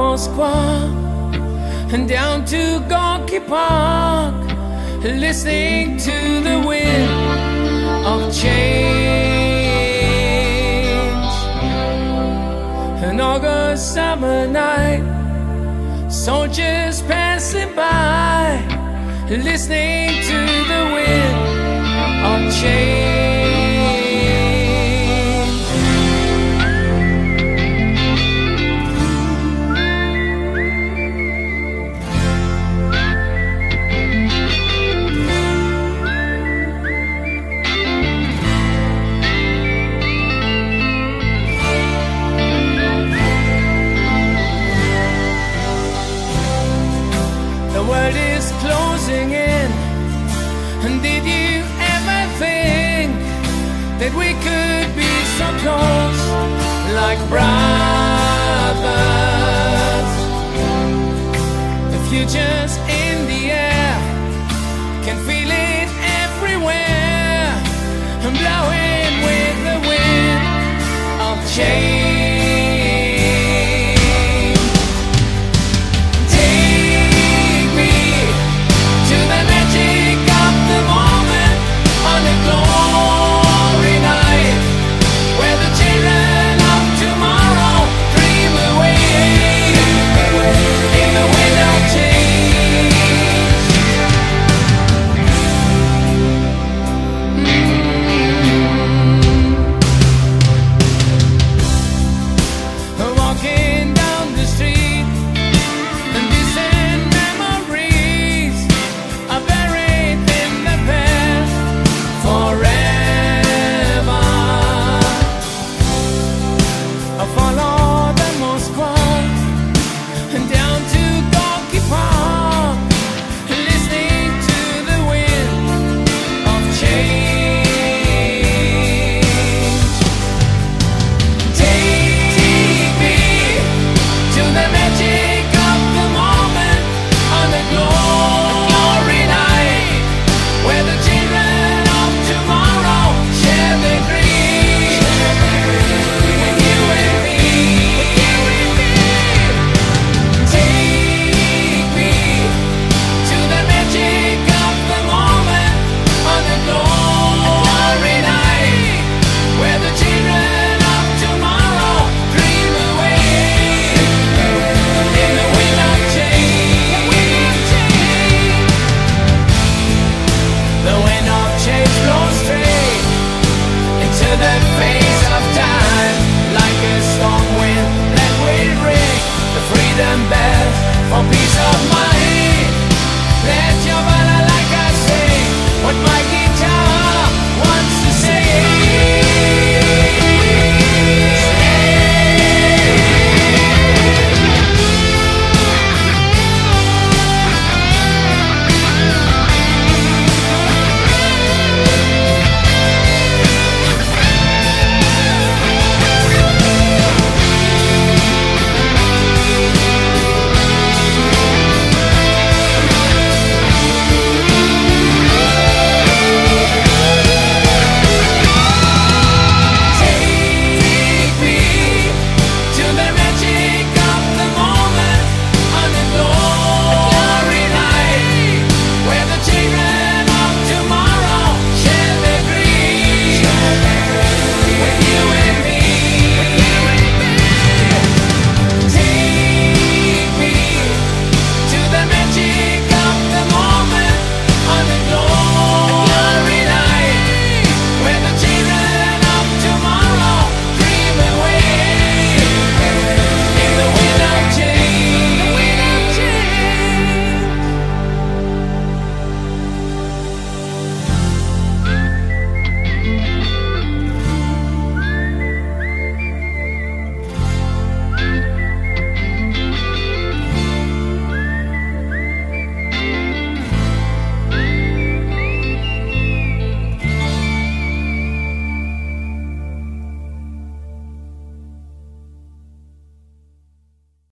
Moskva and down to Gorky Park, listening to the wind of change. An August summer night, soldiers passing by, listening to the wind of change. That we could be so close, like brothers? The future's in the air, can feel it everywhere, and blowing with the wind of change.